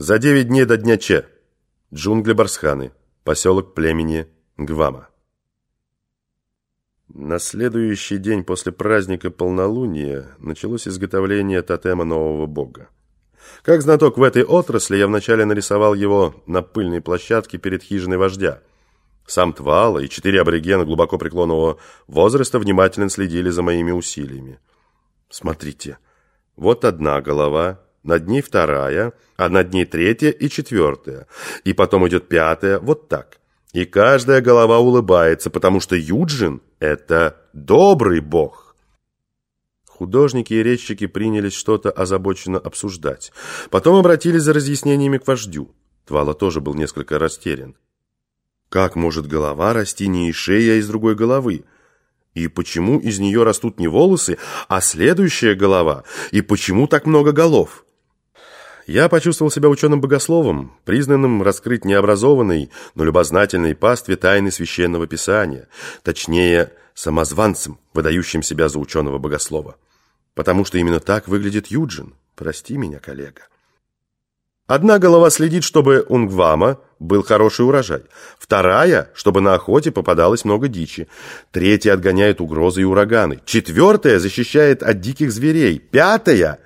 За девять дней до дня Че. Джунгли Барсханы. Поселок племени Гвама. На следующий день после праздника полнолуния началось изготовление тотема нового бога. Как знаток в этой отрасли, я вначале нарисовал его на пыльной площадке перед хижиной вождя. Сам Твала и четыре аборигена глубоко преклонного возраста внимательно следили за моими усилиями. Смотрите, вот одна голова, над ней вторая, а над ней третья и четвертая. И потом идет пятая, вот так. И каждая голова улыбается, потому что Юджин – это добрый бог. Художники и резчики принялись что-то озабоченно обсуждать. Потом обратились за разъяснениями к вождю. Твала тоже был несколько растерян. Как может голова расти не из шеи, а из другой головы? И почему из нее растут не волосы, а следующая голова? И почему так много голов? Я почувствовал себя ученым-богословом, признанным раскрыть необразованной, но любознательной пастве тайны священного писания, точнее, самозванцем, выдающим себя за ученого-богослова. Потому что именно так выглядит Юджин. Прости меня, коллега. Одна голова следит, чтобы у Нгвама был хороший урожай. Вторая, чтобы на охоте попадалось много дичи. Третья отгоняет угрозы и ураганы. Четвертая защищает от диких зверей. Пятая...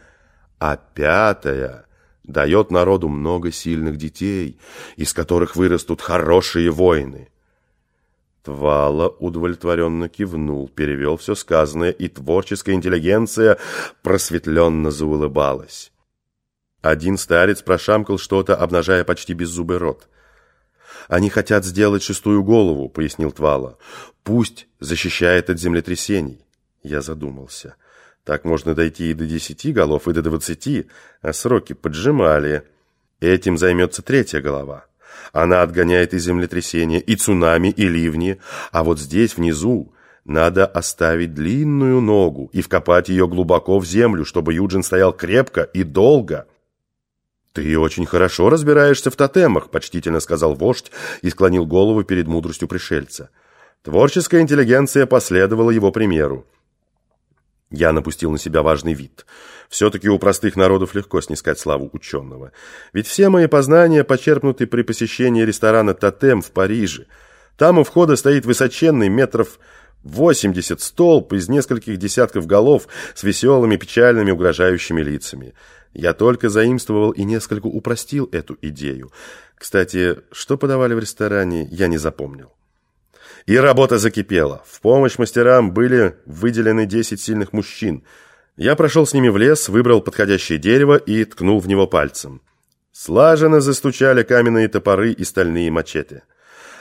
А пятая дает народу много сильных детей, из которых вырастут хорошие воины. Твала удовлетворенно кивнул, перевел все сказанное, и творческая интеллигенция просветленно заулыбалась. Один старец прошамкал что-то, обнажая почти беззубый рот. «Они хотят сделать шестую голову», — пояснил Твала. «Пусть защищает от землетрясений». Я задумался. Так можно дойти и до десяти голов, и до двадцати, а сроки поджимали. Этим займется третья голова. Она отгоняет и землетрясения, и цунами, и ливни. А вот здесь, внизу, надо оставить длинную ногу и вкопать ее глубоко в землю, чтобы Юджин стоял крепко и долго. «Ты очень хорошо разбираешься в тотемах», — почтительно сказал вождь и склонил голову перед мудростью пришельца. Творческая интеллигенция последовала его примеру. Я напустил на себя важный вид. Все-таки у простых народов легко снискать славу ученого. Ведь все мои познания почерпнуты при посещении ресторана «Тотем» в Париже. Там у входа стоит высоченный метров 80 столб из нескольких десятков голов с веселыми, печальными, угрожающими лицами. Я только заимствовал и несколько упростил эту идею. Кстати, что подавали в ресторане, я не запомнил. И работа закипела. В помощь мастерам были выделены 10 сильных мужчин. Я прошел с ними в лес, выбрал подходящее дерево и ткнул в него пальцем. Слаженно застучали каменные топоры и стальные мачете.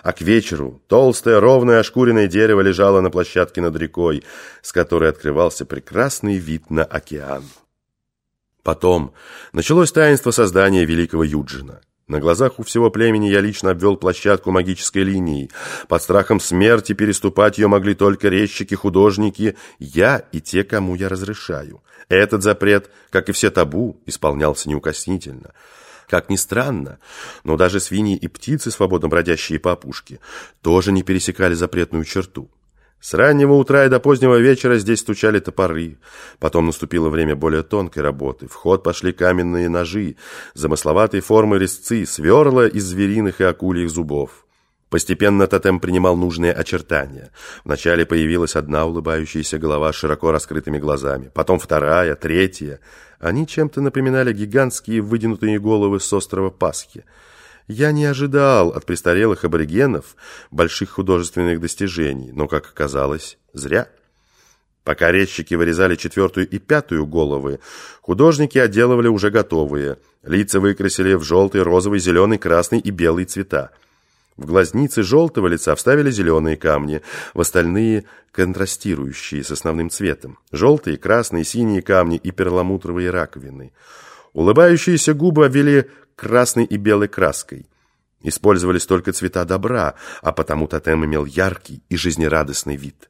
А к вечеру толстое, ровное, ошкуренное дерево лежало на площадке над рекой, с которой открывался прекрасный вид на океан. Потом началось таинство создания великого Юджина – на глазах у всего племени я лично обвел площадку магической линии. Под страхом смерти переступать ее могли только резчики, художники, я и те, кому я разрешаю. Этот запрет, как и все табу, исполнялся неукоснительно. Как ни странно, но даже свиньи и птицы, свободно бродящие по опушке, тоже не пересекали запретную черту. С раннего утра и до позднего вечера здесь стучали топоры. Потом наступило время более тонкой работы. В ход пошли каменные ножи, замысловатые формы резцы, сверла из звериных и акульих зубов. Постепенно тотем принимал нужные очертания. Вначале появилась одна улыбающаяся голова с широко раскрытыми глазами, потом вторая, третья. Они чем-то напоминали гигантские вытянутые головы с острова Пасхи. Я не ожидал от престарелых аборигенов больших художественных достижений, но, как оказалось, зря. Пока резчики вырезали четвертую и пятую головы, художники отделывали уже готовые. Лица выкрасили в желтый, розовый, зеленый, красный и белый цвета. В глазницы желтого лица вставили зеленые камни, в остальные – контрастирующие с основным цветом. Желтые, красные, синие камни и перламутровые раковины. Улыбающиеся губы обвели красной и белой краской. Использовались только цвета добра, а потому тотем имел яркий и жизнерадостный вид.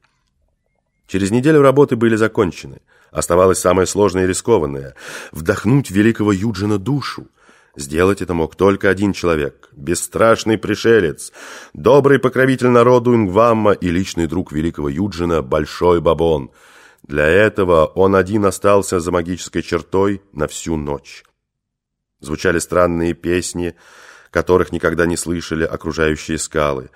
Через неделю работы были закончены. Оставалось самое сложное и рискованное – вдохнуть великого Юджина душу. Сделать это мог только один человек – бесстрашный пришелец, добрый покровитель народу Ингвамма и личный друг великого Юджина – Большой Бабон. Для этого он один остался за магической чертой на всю ночь. Звучали странные песни, которых никогда не слышали окружающие скалы.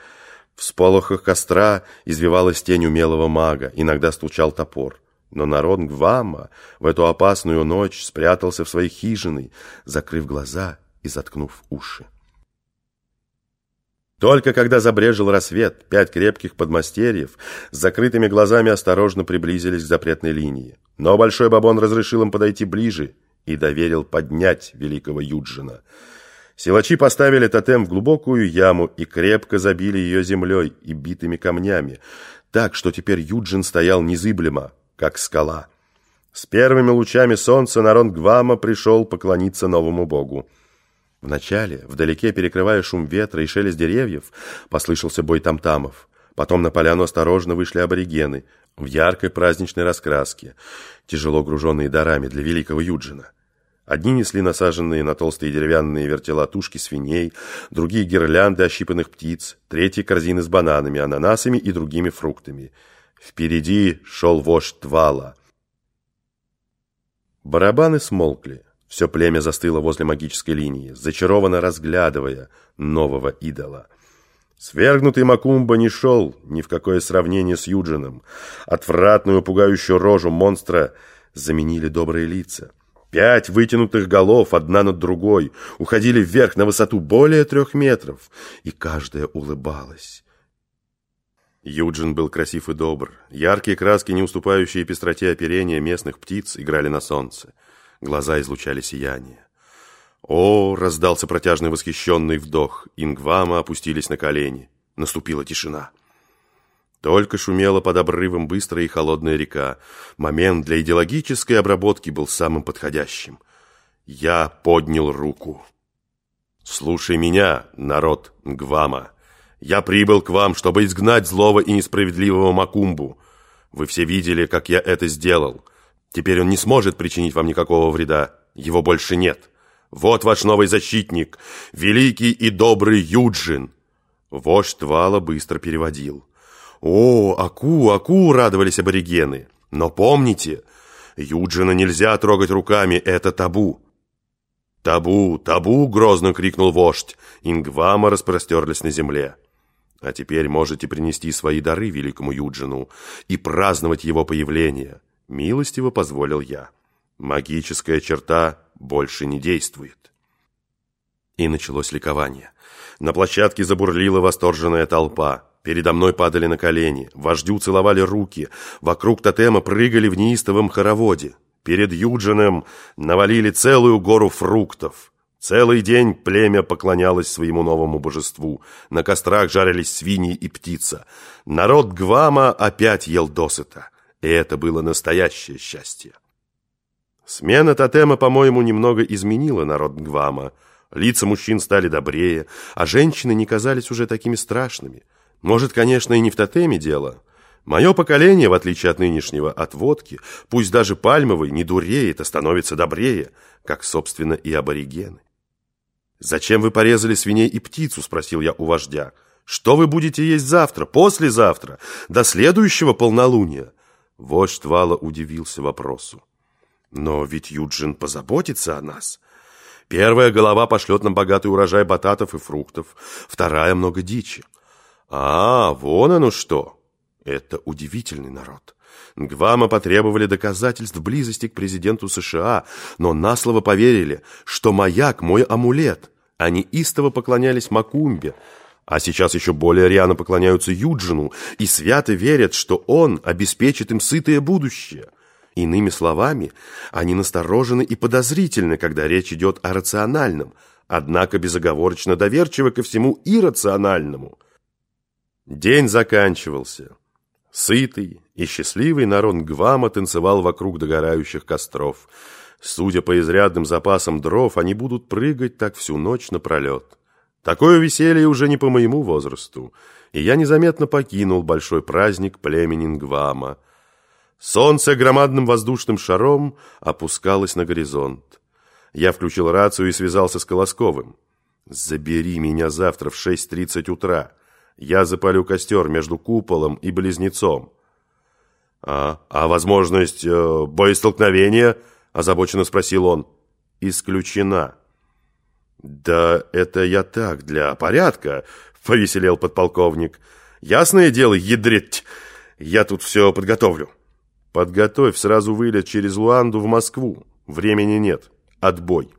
В сполохах костра извивалась тень умелого мага, иногда стучал топор. Но народ Гвама в эту опасную ночь спрятался в своей хижины, закрыв глаза и заткнув уши. Только когда забрежил рассвет, пять крепких подмастерьев с закрытыми глазами осторожно приблизились к запретной линии. Но Большой Бабон разрешил им подойти ближе и доверил поднять великого Юджина. Силачи поставили тотем в глубокую яму и крепко забили ее землей и битыми камнями, так что теперь Юджин стоял незыблемо, как скала. С первыми лучами солнца народ Гвама пришел поклониться новому богу. Вначале, вдалеке, перекрывая шум ветра и шелест деревьев, послышался бой тамтамов. Потом на поляну осторожно вышли аборигены в яркой праздничной раскраске, тяжело груженные дарами для великого Юджина. Одни несли насаженные на толстые деревянные вертела тушки свиней, другие гирлянды ощипанных птиц, третьи корзины с бананами, ананасами и другими фруктами. Впереди шел вождь Твала. Барабаны смолкли. Все племя застыло возле магической линии, зачарованно разглядывая нового идола. Свергнутый Макумба не шел ни в какое сравнение с Юджином. Отвратную пугающую рожу монстра заменили добрые лица. Пять вытянутых голов, одна над другой, уходили вверх на высоту более трех метров, и каждая улыбалась. Юджин был красив и добр. Яркие краски, не уступающие пестроте оперения местных птиц, играли на солнце глаза излучали сияние. О, раздался протяжный восхищенный вдох. Ингвама опустились на колени. Наступила тишина. Только шумела под обрывом быстрая и холодная река. Момент для идеологической обработки был самым подходящим. Я поднял руку. «Слушай меня, народ Нгвама. Я прибыл к вам, чтобы изгнать злого и несправедливого Макумбу. Вы все видели, как я это сделал. Теперь он не сможет причинить вам никакого вреда. Его больше нет. Вот ваш новый защитник, великий и добрый Юджин. Вождь Вала быстро переводил. О, Аку, Аку, радовались аборигены. Но помните, Юджина нельзя трогать руками, это табу. «Табу, табу!» — грозно крикнул вождь. Ингвама распростерлись на земле. «А теперь можете принести свои дары великому Юджину и праздновать его появление. Милостиво позволил я. Магическая черта больше не действует. И началось ликование. На площадке забурлила восторженная толпа. Передо мной падали на колени, вождю целовали руки, вокруг тотема прыгали в неистовом хороводе. Перед Юджином навалили целую гору фруктов. Целый день племя поклонялось своему новому божеству. На кострах жарились свиньи и птица. Народ Гвама опять ел досыта. И это было настоящее счастье. Смена тотема, по-моему, немного изменила народ Гвама. Лица мужчин стали добрее, а женщины не казались уже такими страшными. Может, конечно, и не в тотеме дело. Мое поколение, в отличие от нынешнего, от водки, пусть даже пальмовой, не дуреет, а становится добрее, как, собственно, и аборигены. «Зачем вы порезали свиней и птицу?» – спросил я у вождя. «Что вы будете есть завтра, послезавтра, до следующего полнолуния?» Вождь Вала удивился вопросу. «Но ведь Юджин позаботится о нас. Первая голова пошлет нам богатый урожай бататов и фруктов, вторая — много дичи. А, вон оно что! Это удивительный народ». Гвама потребовали доказательств близости к президенту США, но на слово поверили, что маяк – мой амулет. Они истово поклонялись Макумбе, а сейчас еще более рьяно поклоняются Юджину и свято верят, что он обеспечит им сытое будущее. Иными словами, они насторожены и подозрительны, когда речь идет о рациональном, однако безоговорочно доверчивы ко всему иррациональному. День заканчивался. Сытый и счастливый народ Гвама танцевал вокруг догорающих костров. Судя по изрядным запасам дров, они будут прыгать так всю ночь напролет. Такое веселье уже не по моему возрасту, и я незаметно покинул большой праздник племени Нгвама. Солнце громадным воздушным шаром опускалось на горизонт. Я включил рацию и связался с Колосковым. «Забери меня завтра в 6.30 утра. Я запалю костер между куполом и близнецом». «А, а возможность э, боестолкновения?» – озабоченно спросил он. «Исключена». «Да это я так, для порядка», — повеселел подполковник. «Ясное дело, ядрить, я тут все подготовлю». «Подготовь сразу вылет через Луанду в Москву. Времени нет. Отбой».